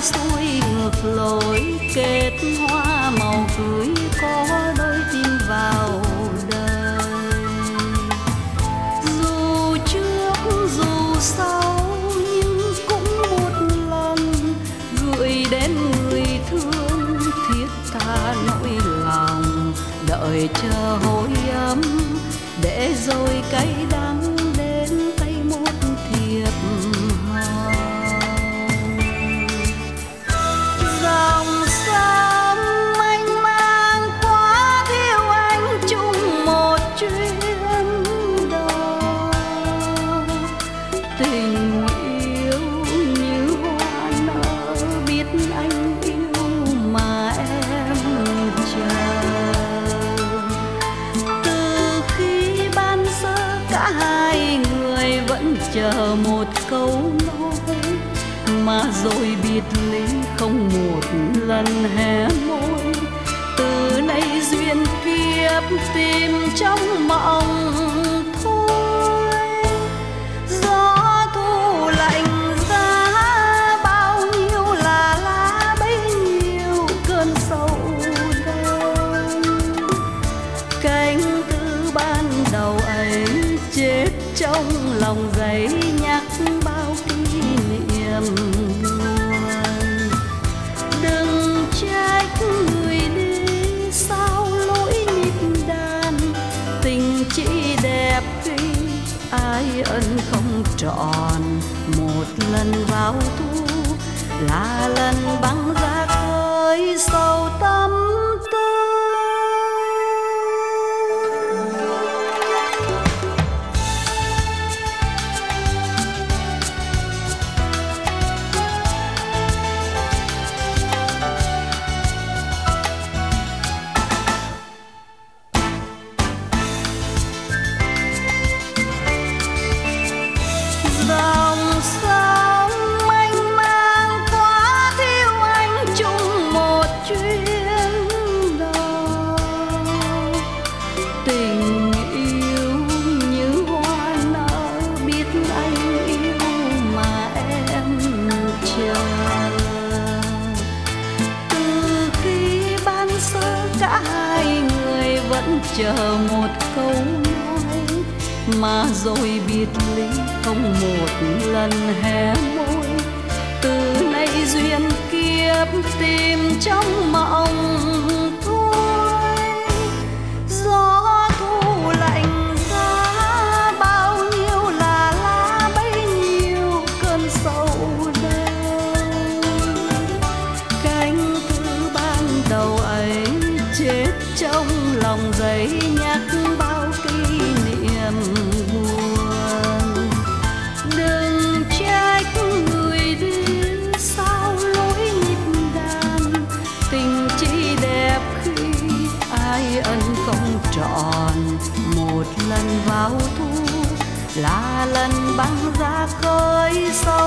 xuôi ngược lối, kết hoa màu cưới có đôi tim vào đời. Dù trước, dù sau, nhưng cũng một lần gửi đến người thương thiết tha nỗi lòng. Đợi chờ hồi ấm, để rồi cay đắng. Chờ một câu nói mà rồi biệt ly không một lần hé môi. Từ nay duyên kiếp tìm trong mộng thôi. Gió thu lạnh giá bao nhiêu là lá bấy nhiêu cơn sầu đau. Cánh tư ban đầu ấy chết trong lòng giấy nhắc bao kỷ niệm. Buồn đừng trách người đi sao lỗi nhịp đàn. Tình chỉ đẹp khi ai ân không trọn một lần vào thu là lần băng giá khơi sâu vẫn chờ một câu nói, mà rồi biệt ly không một lần hé môi. Từ nay duyên kiếp tìm trong băng ra khơi sâu